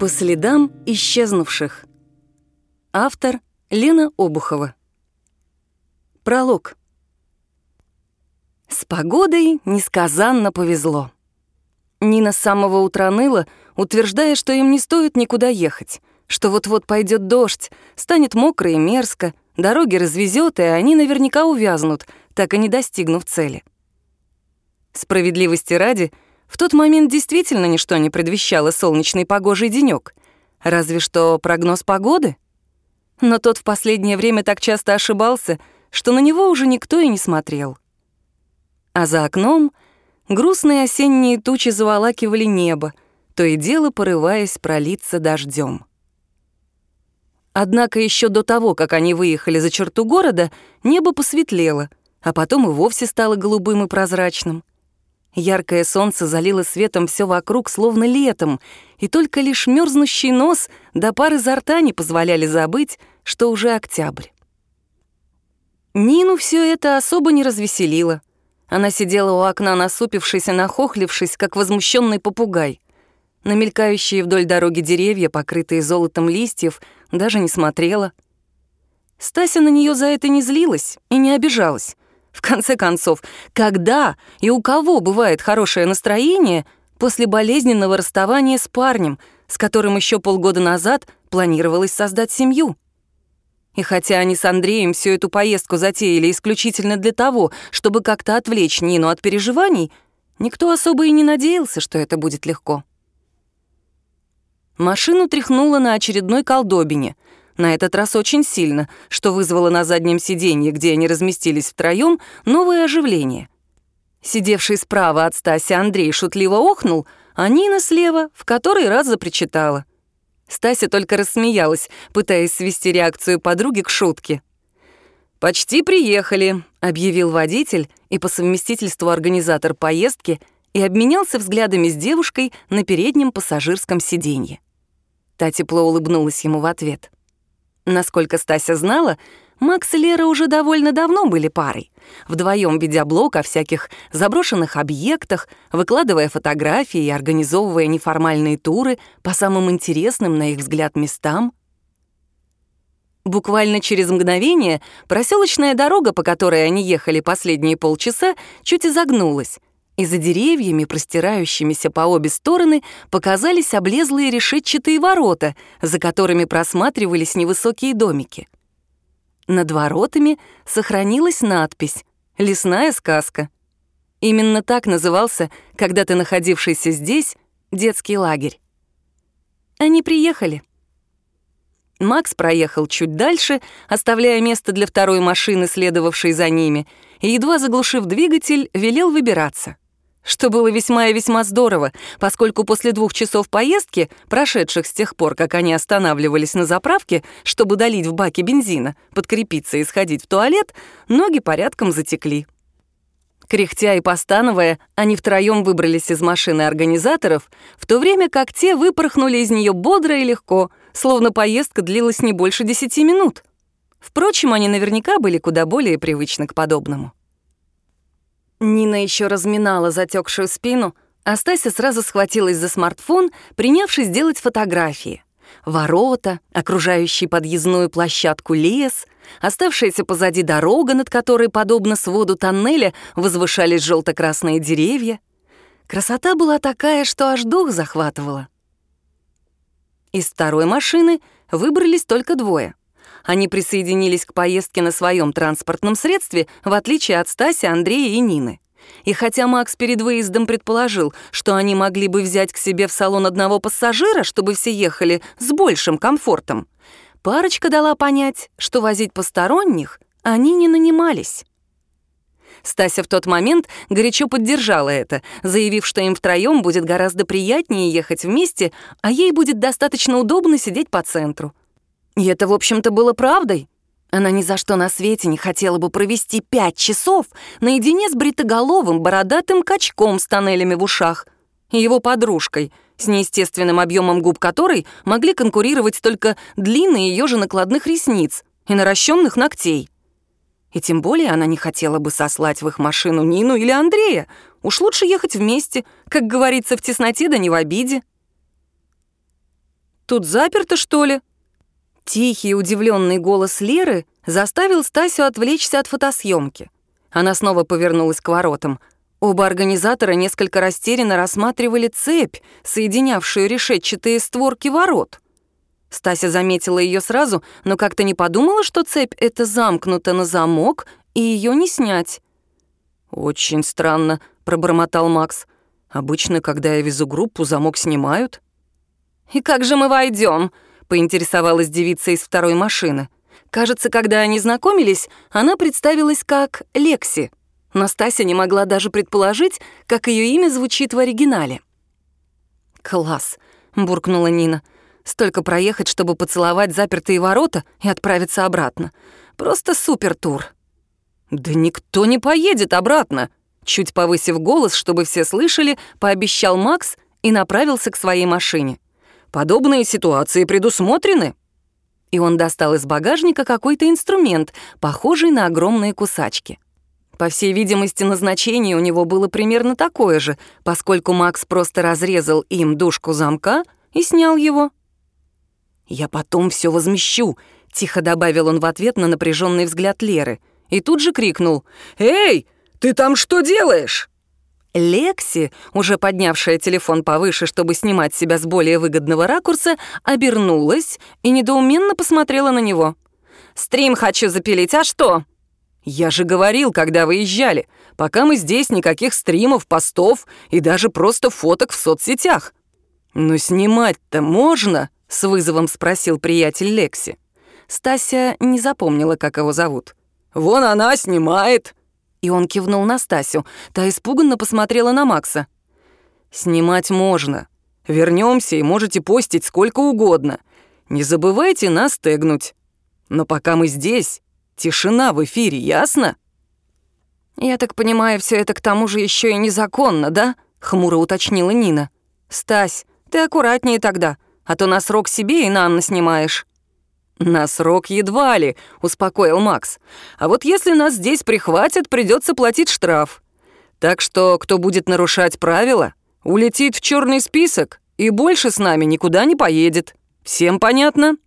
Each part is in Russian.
По следам исчезнувших. Автор Лена Обухова. Пролог. С погодой несказанно повезло. Нина с самого утра ныла, утверждая, что им не стоит никуда ехать, что вот-вот пойдет дождь, станет мокро и мерзко, дороги развезет, и они наверняка увязнут, так и не достигнув цели. Справедливости ради — в тот момент действительно ничто не предвещало солнечный погожий денёк. Разве что прогноз погоды. Но тот в последнее время так часто ошибался, что на него уже никто и не смотрел. А за окном грустные осенние тучи заволакивали небо, то и дело порываясь пролиться дождем. Однако еще до того, как они выехали за черту города, небо посветлело, а потом и вовсе стало голубым и прозрачным. Яркое солнце залило светом все вокруг, словно летом, и только лишь мерзнущий нос до пары изо рта не позволяли забыть, что уже октябрь. Нину все это особо не развеселило. Она сидела у окна, насупившись и нахохлившись, как возмущенный попугай. На мелькающие вдоль дороги деревья, покрытые золотом листьев, даже не смотрела. Стася на нее за это не злилась и не обижалась. В конце концов, когда и у кого бывает хорошее настроение после болезненного расставания с парнем, с которым еще полгода назад планировалось создать семью? И хотя они с Андреем всю эту поездку затеяли исключительно для того, чтобы как-то отвлечь Нину от переживаний, никто особо и не надеялся, что это будет легко. Машину тряхнуло на очередной колдобине — на этот раз очень сильно, что вызвало на заднем сиденье, где они разместились втроем, новое оживление. Сидевший справа от Стаси Андрей шутливо охнул, а Нина слева в который раз запричитала. Стася только рассмеялась, пытаясь свести реакцию подруги к шутке. «Почти приехали», — объявил водитель и по совместительству организатор поездки и обменялся взглядами с девушкой на переднем пассажирском сиденье. Та тепло улыбнулась ему в ответ. Насколько Стася знала, Макс и Лера уже довольно давно были парой. Вдвоем ведя блог о всяких заброшенных объектах, выкладывая фотографии и организовывая неформальные туры по самым интересным, на их взгляд, местам. Буквально через мгновение проселочная дорога, по которой они ехали последние полчаса, чуть изогнулась, и за деревьями, простирающимися по обе стороны, показались облезлые решетчатые ворота, за которыми просматривались невысокие домики. Над воротами сохранилась надпись «Лесная сказка». Именно так назывался когда-то находившийся здесь детский лагерь. Они приехали. Макс проехал чуть дальше, оставляя место для второй машины, следовавшей за ними, и, едва заглушив двигатель, велел выбираться что было весьма и весьма здорово, поскольку после двух часов поездки, прошедших с тех пор, как они останавливались на заправке, чтобы долить в баке бензина, подкрепиться и сходить в туалет, ноги порядком затекли. Кряхтя и постановая, они втроем выбрались из машины организаторов, в то время как те выпорхнули из нее бодро и легко, словно поездка длилась не больше десяти минут. Впрочем, они наверняка были куда более привычны к подобному. Нина еще разминала затекшую спину, а Стася сразу схватилась за смартфон, принявшись делать фотографии. Ворота, окружающий подъездную площадку лес, оставшаяся позади дорога, над которой, подобно своду тоннеля, возвышались желто-красные деревья. Красота была такая, что аж дух захватывала. Из второй машины выбрались только двое. Они присоединились к поездке на своем транспортном средстве, в отличие от Стаси, Андрея и Нины. И хотя Макс перед выездом предположил, что они могли бы взять к себе в салон одного пассажира, чтобы все ехали с большим комфортом, парочка дала понять, что возить посторонних они не нанимались. Стася в тот момент горячо поддержала это, заявив, что им втроем будет гораздо приятнее ехать вместе, а ей будет достаточно удобно сидеть по центру. И это, в общем-то, было правдой. Она ни за что на свете не хотела бы провести пять часов наедине с бритоголовым бородатым качком с тоннелями в ушах и его подружкой, с неестественным объемом губ которой могли конкурировать только длинные ее же накладных ресниц и наращенных ногтей. И тем более она не хотела бы сослать в их машину Нину или Андрея. Уж лучше ехать вместе, как говорится, в тесноте да не в обиде. Тут заперто, что ли?» Тихий, удивленный голос Леры заставил Стасю отвлечься от фотосъемки. Она снова повернулась к воротам. Оба организатора несколько растерянно рассматривали цепь, соединявшую решетчатые створки ворот. Стася заметила ее сразу, но как-то не подумала, что цепь эта замкнута на замок, и ее не снять. «Очень странно», — пробормотал Макс. «Обычно, когда я везу группу, замок снимают». «И как же мы войдем? Поинтересовалась девица из второй машины. Кажется, когда они знакомились, она представилась как Лекси. Но Стася не могла даже предположить, как ее имя звучит в оригинале. «Класс», — буркнула Нина. «Столько проехать, чтобы поцеловать запертые ворота и отправиться обратно. Просто супер-тур». «Да никто не поедет обратно», — чуть повысив голос, чтобы все слышали, пообещал Макс и направился к своей машине. Подобные ситуации предусмотрены». И он достал из багажника какой-то инструмент, похожий на огромные кусачки. По всей видимости, назначение у него было примерно такое же, поскольку Макс просто разрезал им дужку замка и снял его. «Я потом все возмещу», — тихо добавил он в ответ на напряженный взгляд Леры. И тут же крикнул «Эй, ты там что делаешь?» Лекси, уже поднявшая телефон повыше, чтобы снимать себя с более выгодного ракурса, обернулась и недоуменно посмотрела на него. «Стрим хочу запилить, а что?» «Я же говорил, когда выезжали. Пока мы здесь, никаких стримов, постов и даже просто фоток в соцсетях». «Но снимать-то можно?» — с вызовом спросил приятель Лекси. Стася не запомнила, как его зовут. «Вон она снимает», и он кивнул на Стасю. Та испуганно посмотрела на Макса. «Снимать можно. Вернемся и можете постить сколько угодно. Не забывайте нас тегнуть. Но пока мы здесь, тишина в эфире, ясно?» «Я так понимаю, все это к тому же еще и незаконно, да?» — хмуро уточнила Нина. «Стась, ты аккуратнее тогда, а то на срок себе и нам наснимаешь». «На срок едва ли», — успокоил Макс. «А вот если нас здесь прихватят, придется платить штраф. Так что, кто будет нарушать правила, улетит в черный список и больше с нами никуда не поедет. Всем понятно?»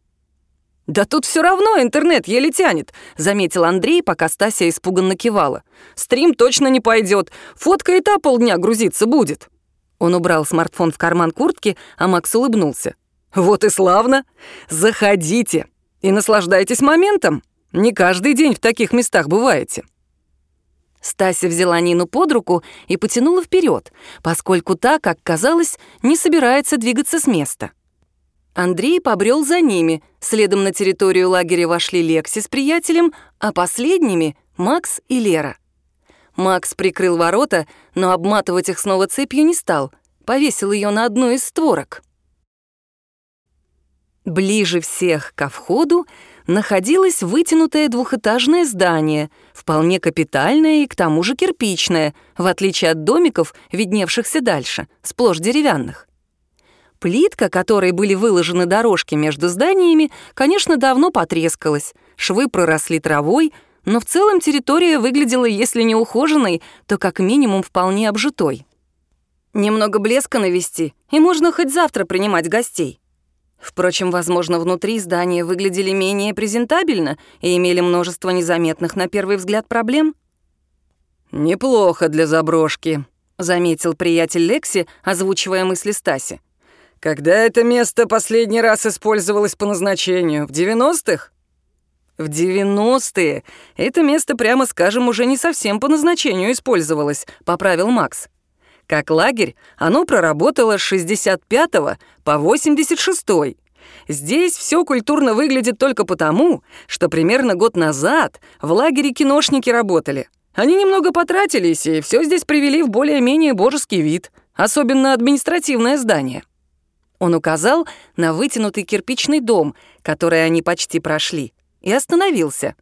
«Да тут все равно интернет еле тянет», — заметил Андрей, пока Стася испуганно кивала. «Стрим точно не пойдет. Фотка и та полдня грузиться будет». Он убрал смартфон в карман куртки, а Макс улыбнулся. «Вот и славно. Заходите. И наслаждайтесь моментом. Не каждый день в таких местах бываете». Стася взяла Нину под руку и потянула вперед, поскольку та, как казалось, не собирается двигаться с места. Андрей побрел за ними, следом на территорию лагеря вошли Лекси с приятелем, а последними — Макс и Лера. Макс прикрыл ворота, но обматывать их снова цепью не стал, повесил ее на одну из створок. Ближе всех ко входу находилось вытянутое двухэтажное здание, вполне капитальное и к тому же кирпичное, в отличие от домиков, видневшихся дальше, сплошь деревянных. Плитка, которой были выложены дорожки между зданиями, конечно, давно потрескалась, швы проросли травой, но в целом территория выглядела, если не ухоженной, то как минимум вполне обжитой. Немного блеска навести, и можно хоть завтра принимать гостей. Впрочем, возможно, внутри здания выглядели менее презентабельно и имели множество незаметных на первый взгляд проблем. «Неплохо для заброшки», — заметил приятель Лекси, озвучивая мысли Стаси. «Когда это место последний раз использовалось по назначению? В 90-х?» В 90-е это место, прямо скажем, уже не совсем по назначению использовалось, поправил Макс. Как лагерь оно проработало с 65 по 86. Здесь все культурно выглядит только потому, что примерно год назад в лагере киношники работали. Они немного потратились и все здесь привели в более-менее божеский вид, особенно административное здание. Он указал на вытянутый кирпичный дом, который они почти прошли, и остановился.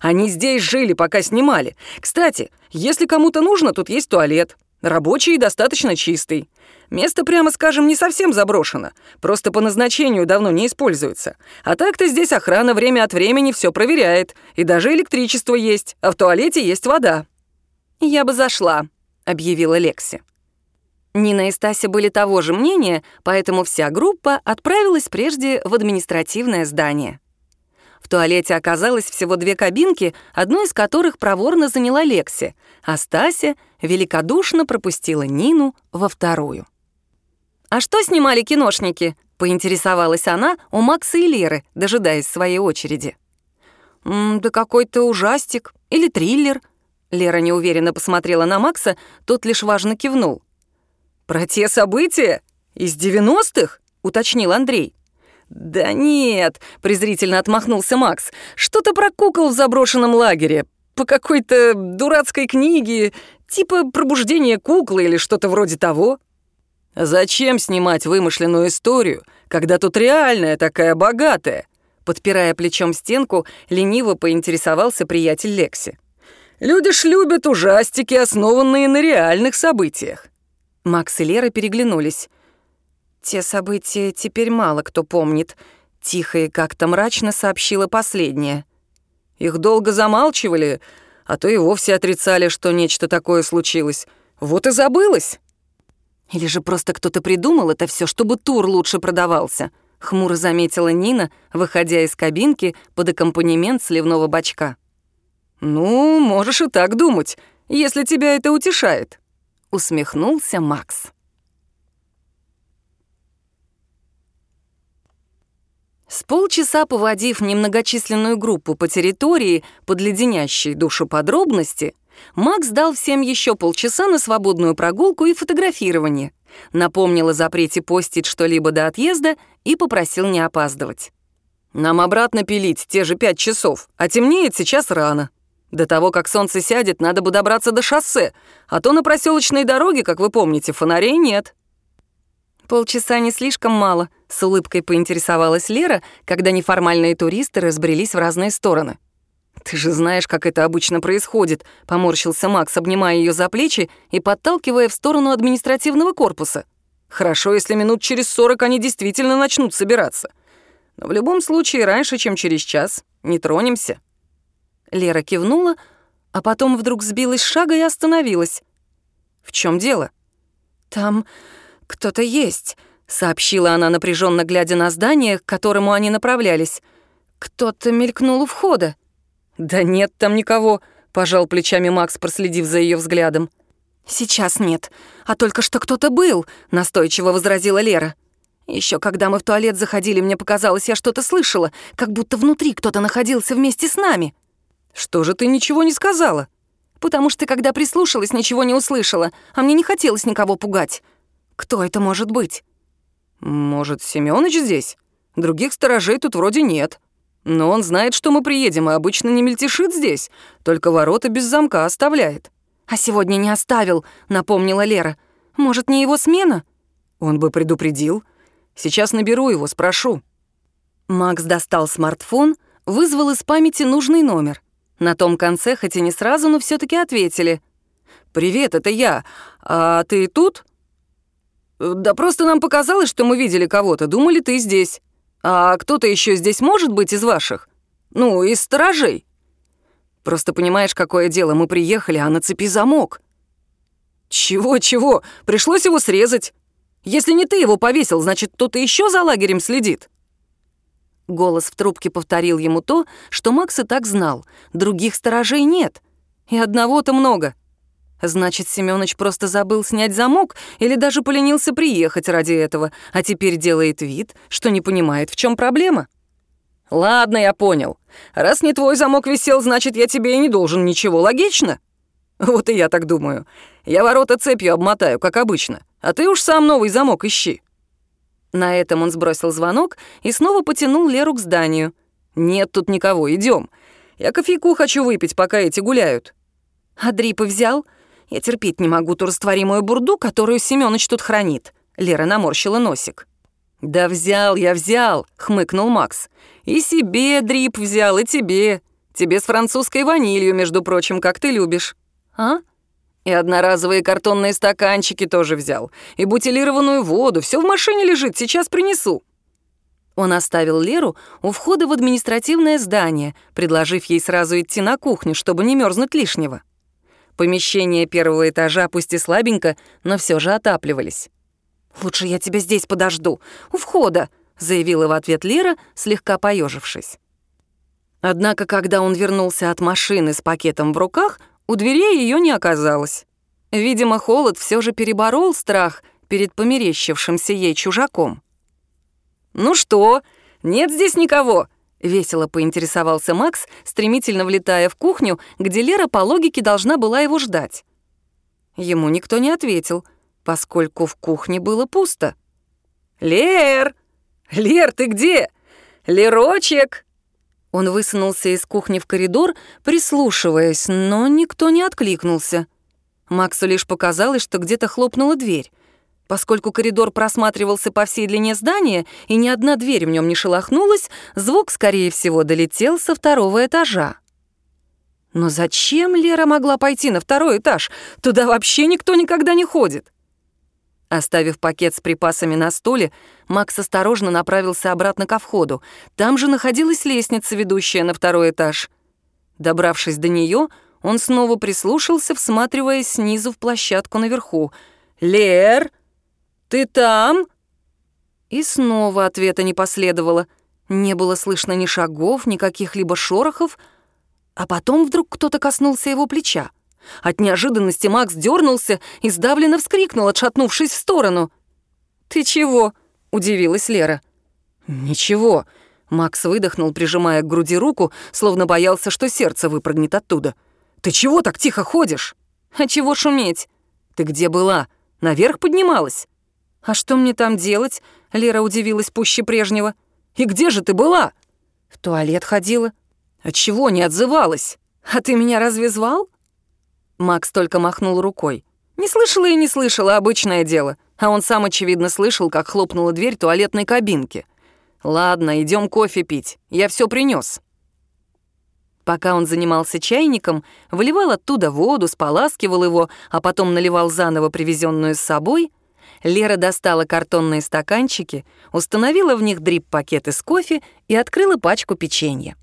Они здесь жили, пока снимали. Кстати, если кому-то нужно, тут есть туалет. Рабочий и достаточно чистый. Место, прямо скажем, не совсем заброшено. Просто по назначению давно не используется. А так-то здесь охрана время от времени все проверяет. И даже электричество есть, а в туалете есть вода. «Я бы зашла», — объявила Лекси. Нина и Стася были того же мнения, поэтому вся группа отправилась прежде в административное здание. В туалете оказалось всего две кабинки, одну из которых проворно заняла Лекси, а Стася великодушно пропустила Нину во вторую. «А что снимали киношники?» — поинтересовалась она у Макса и Леры, дожидаясь своей очереди. «М «Да какой-то ужастик или триллер». Лера неуверенно посмотрела на Макса, тот лишь важно кивнул. «Про те события? Из девяностых?» — уточнил Андрей. «Да нет», — презрительно отмахнулся Макс, «что-то про кукол в заброшенном лагере, по какой-то дурацкой книге, типа «Пробуждение куклы» или что-то вроде того». «Зачем снимать вымышленную историю, когда тут реальная такая богатая?» Подпирая плечом стенку, лениво поинтересовался приятель Лекси. «Люди ж любят ужастики, основанные на реальных событиях». Макс и Лера переглянулись. «Те события теперь мало кто помнит», — тихо и как-то мрачно сообщила последняя. «Их долго замалчивали, а то и вовсе отрицали, что нечто такое случилось. Вот и забылось». «Или же просто кто-то придумал это все, чтобы тур лучше продавался», — хмуро заметила Нина, выходя из кабинки под аккомпанемент сливного бачка. «Ну, можешь и так думать, если тебя это утешает», — усмехнулся Макс. С полчаса поводив немногочисленную группу по территории под леденящей душу подробности, Макс дал всем еще полчаса на свободную прогулку и фотографирование, напомнил о запрете постить что-либо до отъезда и попросил не опаздывать. «Нам обратно пилить те же пять часов, а темнеет сейчас рано. До того, как солнце сядет, надо бы добраться до шоссе, а то на проселочной дороге, как вы помните, фонарей нет». Полчаса не слишком мало, с улыбкой поинтересовалась Лера, когда неформальные туристы разбрелись в разные стороны. «Ты же знаешь, как это обычно происходит», — поморщился Макс, обнимая ее за плечи и подталкивая в сторону административного корпуса. «Хорошо, если минут через сорок они действительно начнут собираться. Но в любом случае, раньше, чем через час, не тронемся». Лера кивнула, а потом вдруг сбилась с шага и остановилась. «В чем дело?» «Там «Кто-то есть», — сообщила она, напряженно глядя на здание, к которому они направлялись. «Кто-то мелькнул у входа». «Да нет там никого», — пожал плечами Макс, проследив за ее взглядом. «Сейчас нет, а только что кто-то был», — настойчиво возразила Лера. Еще когда мы в туалет заходили, мне показалось, я что-то слышала, как будто внутри кто-то находился вместе с нами». «Что же ты ничего не сказала?» «Потому что, когда прислушалась, ничего не услышала, а мне не хотелось никого пугать. Кто это может быть? Может, Семёныч здесь? Других сторожей тут вроде нет. Но он знает, что мы приедем, и обычно не мельтешит здесь, только ворота без замка оставляет. А сегодня не оставил, напомнила Лера. Может, не его смена? Он бы предупредил. Сейчас наберу его, спрошу. Макс достал смартфон, вызвал из памяти нужный номер. На том конце, хоть и не сразу, но все таки ответили. «Привет, это я. А ты тут?» «Да просто нам показалось, что мы видели кого-то, думали, ты здесь. А кто-то еще здесь может быть из ваших? Ну, из сторожей?» «Просто понимаешь, какое дело, мы приехали, а на цепи замок». «Чего-чего? Пришлось его срезать. Если не ты его повесил, значит, кто-то еще за лагерем следит». Голос в трубке повторил ему то, что Макс и так знал. Других сторожей нет. И одного-то много. Значит, Семёныч просто забыл снять замок или даже поленился приехать ради этого, а теперь делает вид, что не понимает, в чем проблема. Ладно, я понял. Раз не твой замок висел, значит, я тебе и не должен ничего, логично? Вот и я так думаю. Я ворота цепью обмотаю, как обычно, а ты уж сам новый замок ищи. На этом он сбросил звонок и снова потянул Леру к зданию. «Нет тут никого, идем. Я кофейку хочу выпить, пока эти гуляют». «А дрипы взял?» Я терпеть не могу ту растворимую бурду, которую Семёныч тут хранит. Лера наморщила носик. «Да взял я, взял», — хмыкнул Макс. «И себе дрип взял, и тебе. Тебе с французской ванилью, между прочим, как ты любишь». «А?» «И одноразовые картонные стаканчики тоже взял. И бутилированную воду. Все в машине лежит, сейчас принесу». Он оставил Леру у входа в административное здание, предложив ей сразу идти на кухню, чтобы не мерзнуть лишнего. Помещения первого этажа, пусть и слабенько, но все же отапливались. «Лучше я тебя здесь подожду, у входа», — заявила в ответ Лера, слегка поежившись. Однако, когда он вернулся от машины с пакетом в руках, у дверей ее не оказалось. Видимо, холод все же переборол страх перед померещившимся ей чужаком. «Ну что, нет здесь никого?» — весело поинтересовался Макс, стремительно влетая в кухню, где Лера по логике должна была его ждать. Ему никто не ответил, поскольку в кухне было пусто. «Лер! Лер, ты где? Лерочек!» Он высунулся из кухни в коридор, прислушиваясь, но никто не откликнулся. Максу лишь показалось, что где-то хлопнула дверь. Поскольку коридор просматривался по всей длине здания, и ни одна дверь в нем не шелохнулась, звук, скорее всего, долетел со второго этажа. Но зачем Лера могла пойти на второй этаж? Туда вообще никто никогда не ходит. Оставив пакет с припасами на столе, Макс осторожно направился обратно ко входу. Там же находилась лестница, ведущая на второй этаж. Добравшись до нее, он снова прислушался, всматриваясь снизу в площадку наверху. «Лер!» «Ты там?» И снова ответа не последовало. Не было слышно ни шагов, ни каких-либо шорохов, а потом вдруг кто-то коснулся его плеча. От неожиданности Макс дернулся и сдавленно вскрикнул, отшатнувшись в сторону. «Ты чего?» — удивилась Лера. «Ничего», — Макс выдохнул, прижимая к груди руку, словно боялся, что сердце выпрыгнет оттуда. «Ты чего так тихо ходишь?» «А чего шуметь?» «Ты где была? Наверх поднималась?» «А что мне там делать?» — Лера удивилась пуще прежнего. «И где же ты была?» «В туалет ходила». «Отчего не отзывалась? А ты меня разве звал?» Макс только махнул рукой. «Не слышала и не слышала, обычное дело. А он сам, очевидно, слышал, как хлопнула дверь туалетной кабинки. Ладно, идем кофе пить. Я все принес. Пока он занимался чайником, выливал оттуда воду, споласкивал его, а потом наливал заново привезенную с собой — Лера достала картонные стаканчики, установила в них дрип-пакеты с кофе и открыла пачку печенья.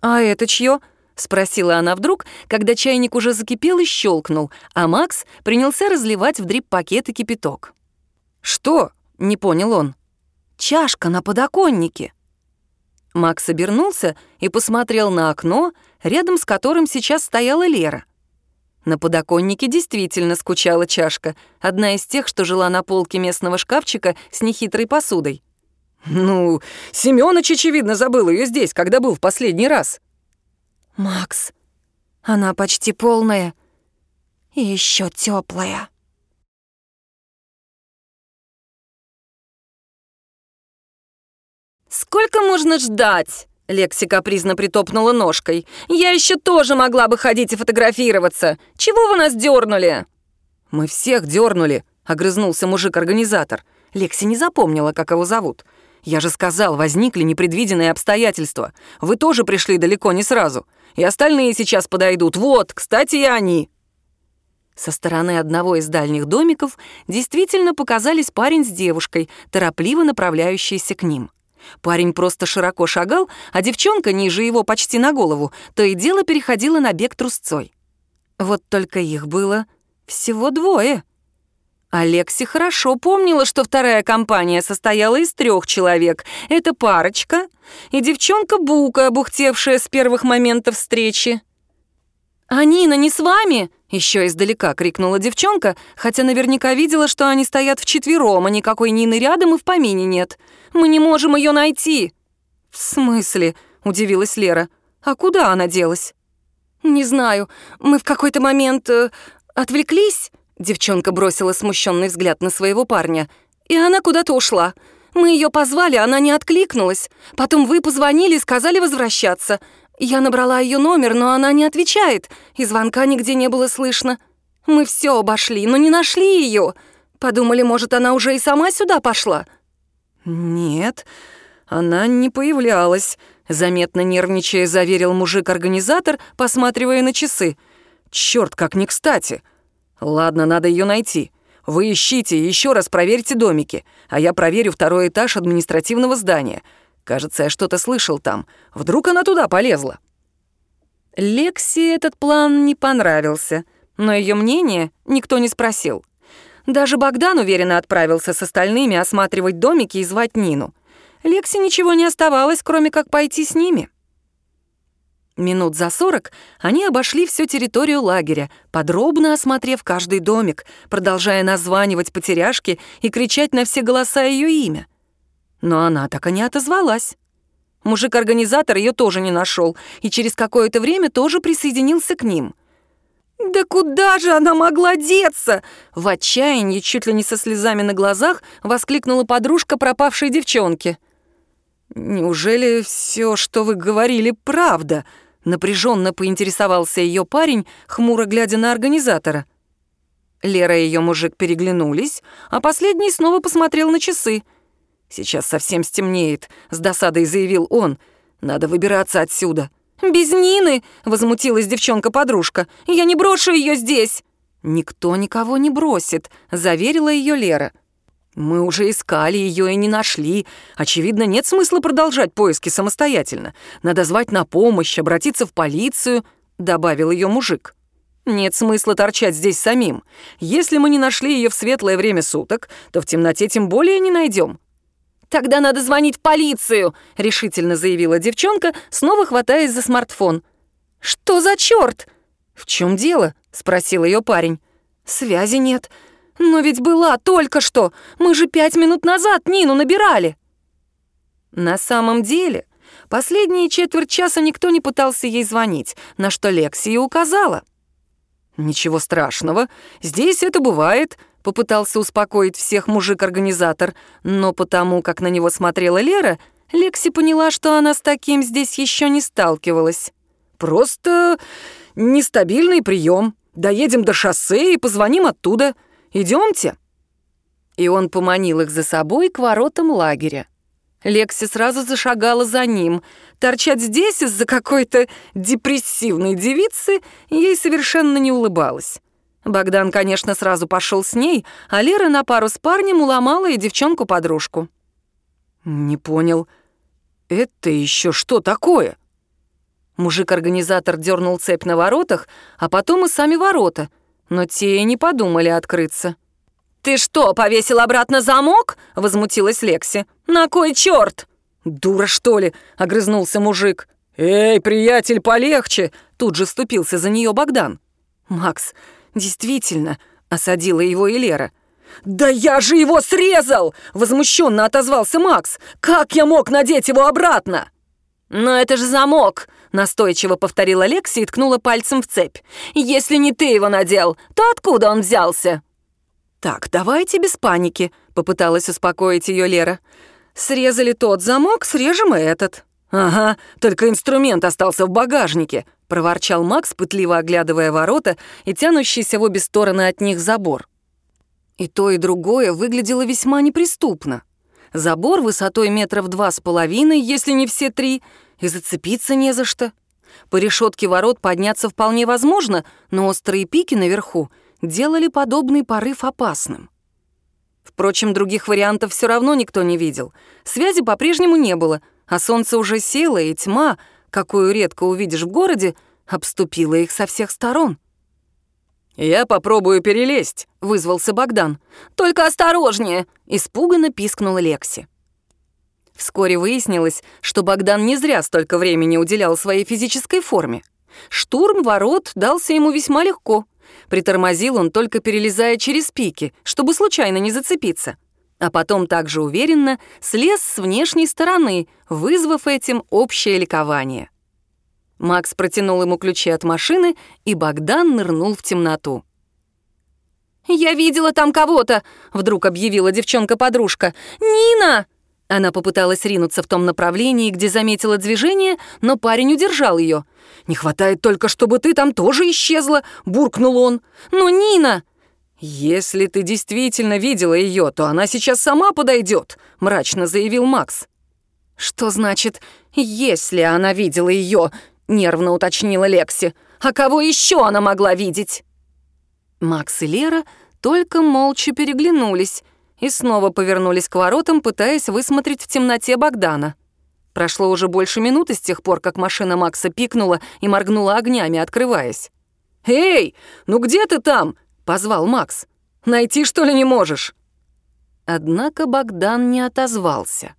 «А это чье?» — спросила она вдруг, когда чайник уже закипел и щелкнул, а Макс принялся разливать в дрип-пакеты кипяток. «Что?» — не понял он. «Чашка на подоконнике». Макс обернулся и посмотрел на окно, рядом с которым сейчас стояла Лера. На подоконнике действительно скучала чашка, одна из тех, что жила на полке местного шкафчика с нехитрой посудой. «Ну, Семёныч, очевидно, забыл ее здесь, когда был в последний раз». «Макс, она почти полная и еще теплая. «Сколько можно ждать?» Лекси капризно притопнула ножкой. «Я еще тоже могла бы ходить и фотографироваться. Чего вы нас дернули?» «Мы всех дернули», — огрызнулся мужик-организатор. Лекси не запомнила, как его зовут. «Я же сказал, возникли непредвиденные обстоятельства. Вы тоже пришли далеко не сразу. И остальные сейчас подойдут. Вот, кстати, и они». Со стороны одного из дальних домиков действительно показались парень с девушкой, торопливо направляющиеся к ним. Парень просто широко шагал, а девчонка ниже его почти на голову, то и дело переходила на бег трусцой. Вот только их было всего двое. Алекси хорошо помнила, что вторая компания состояла из трех человек. Это парочка и девчонка Бука, обухтевшая с первых моментов встречи. «А Нина не с вами?» — еще издалека крикнула девчонка, хотя наверняка видела, что они стоят вчетвером, а никакой Нины рядом и в помине нет. Мы не можем ее найти!» «В смысле?» — удивилась Лера. «А куда она делась?» «Не знаю. Мы в какой-то момент... Э, отвлеклись?» Девчонка бросила смущенный взгляд на своего парня. «И она куда-то ушла. Мы ее позвали, она не откликнулась. Потом вы позвонили и сказали возвращаться. Я набрала ее номер, но она не отвечает, и звонка нигде не было слышно. Мы все обошли, но не нашли ее. Подумали, может, она уже и сама сюда пошла». «Нет, она не появлялась», — заметно нервничая заверил мужик-организатор, посматривая на часы. «Чёрт, как не кстати! Ладно, надо ее найти. Вы ищите и еще раз проверьте домики, а я проверю второй этаж административного здания. Кажется, я что-то слышал там. Вдруг она туда полезла?» Лекси этот план не понравился, но ее мнение никто не спросил. Даже Богдан уверенно отправился с остальными осматривать домики и звать Нину. Лекси ничего не оставалось, кроме как пойти с ними. Минут за сорок они обошли всю территорию лагеря, подробно осмотрев каждый домик, продолжая названивать потеряшки и кричать на все голоса ее имя. Но она так и не отозвалась. Мужик-организатор ее тоже не нашел и через какое-то время тоже присоединился к ним. «Да куда же она могла деться?» В отчаянии, чуть ли не со слезами на глазах, воскликнула подружка пропавшей девчонки. «Неужели все, что вы говорили, правда?» Напряженно поинтересовался ее парень, хмуро глядя на организатора. Лера и ее мужик переглянулись, а последний снова посмотрел на часы. «Сейчас совсем стемнеет», — с досадой заявил он. «Надо выбираться отсюда». «Без Нины!» — возмутилась девчонка-подружка. «Я не брошу ее здесь!» «Никто никого не бросит», — заверила ее Лера. «Мы уже искали ее и не нашли. Очевидно, нет смысла продолжать поиски самостоятельно. Надо звать на помощь, обратиться в полицию», — добавил ее мужик. «Нет смысла торчать здесь самим. Если мы не нашли ее в светлое время суток, то в темноте тем более не найдем. «Тогда надо звонить в полицию», — решительно заявила девчонка, снова хватаясь за смартфон. «Что за черт?» «В чем дело?» — спросил ее парень. «Связи нет. «Но ведь была только что! Мы же пять минут назад Нину набирали!» На самом деле, последние четверть часа никто не пытался ей звонить, на что Лексия указала. «Ничего страшного, здесь это бывает», — попытался успокоить всех мужик-организатор, но потому, как на него смотрела Лера, Лекси поняла, что она с таким здесь еще не сталкивалась. «Просто нестабильный прием. Доедем до шоссе и позвоним оттуда. Идемте. И он поманил их за собой к воротам лагеря. Лекси сразу зашагала за ним. Торчать здесь из-за какой-то депрессивной девицы ей совершенно не улыбалась. Богдан, конечно, сразу пошел с ней, а Лера на пару с парнем уломала и девчонку-подружку. «Не понял. Это еще что такое?» Мужик-организатор дернул цепь на воротах, а потом и сами ворота — но те и не подумали открыться. «Ты что, повесил обратно замок?» — возмутилась Лекси. «На кой черт?» «Дура, что ли?» — огрызнулся мужик. «Эй, приятель, полегче!» — тут же ступился за нее Богдан. «Макс, действительно!» — осадила его и Лера. «Да я же его срезал!» — возмущенно отозвался Макс. «Как я мог надеть его обратно?» «Но это же замок!» Настойчиво повторила Лекси и ткнула пальцем в цепь. «Если не ты его надел, то откуда он взялся?» «Так, давайте без паники», — попыталась успокоить ее Лера. «Срезали тот замок, срежем и этот». «Ага, только инструмент остался в багажнике», — проворчал Макс, пытливо оглядывая ворота и тянущийся в обе стороны от них забор. И то, и другое выглядело весьма неприступно. Забор высотой метров два с половиной, если не все три, и зацепиться не за что. По решетке ворот подняться вполне возможно, но острые пики наверху делали подобный порыв опасным. Впрочем, других вариантов все равно никто не видел. Связи по-прежнему не было, а солнце уже село, и тьма, какую редко увидишь в городе, обступила их со всех сторон. «Я попробую перелезть», — вызвался Богдан. «Только осторожнее!» — испуганно пискнула Лекси. Вскоре выяснилось, что Богдан не зря столько времени уделял своей физической форме. Штурм ворот дался ему весьма легко. Притормозил он только перелезая через пики, чтобы случайно не зацепиться. А потом также уверенно слез с внешней стороны, вызвав этим общее ликование. Макс протянул ему ключи от машины, и Богдан нырнул в темноту. «Я видела там кого-то!» — вдруг объявила девчонка-подружка. «Нина!» Она попыталась ринуться в том направлении, где заметила движение, но парень удержал ее. «Не хватает только, чтобы ты там тоже исчезла!» — буркнул он. «Но Нина!» «Если ты действительно видела ее, то она сейчас сама подойдет», — мрачно заявил Макс. «Что значит, если она видела ее?» нервно уточнила Лекси. «А кого еще она могла видеть?» Макс и Лера только молча переглянулись и снова повернулись к воротам, пытаясь высмотреть в темноте Богдана. Прошло уже больше минуты с тех пор, как машина Макса пикнула и моргнула огнями, открываясь. «Эй, ну где ты там?» — позвал Макс. «Найти, что ли, не можешь?» Однако Богдан не отозвался.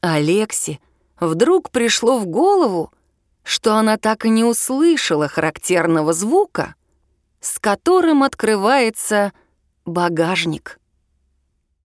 Алексе вдруг пришло в голову, что она так и не услышала характерного звука, с которым открывается багажник.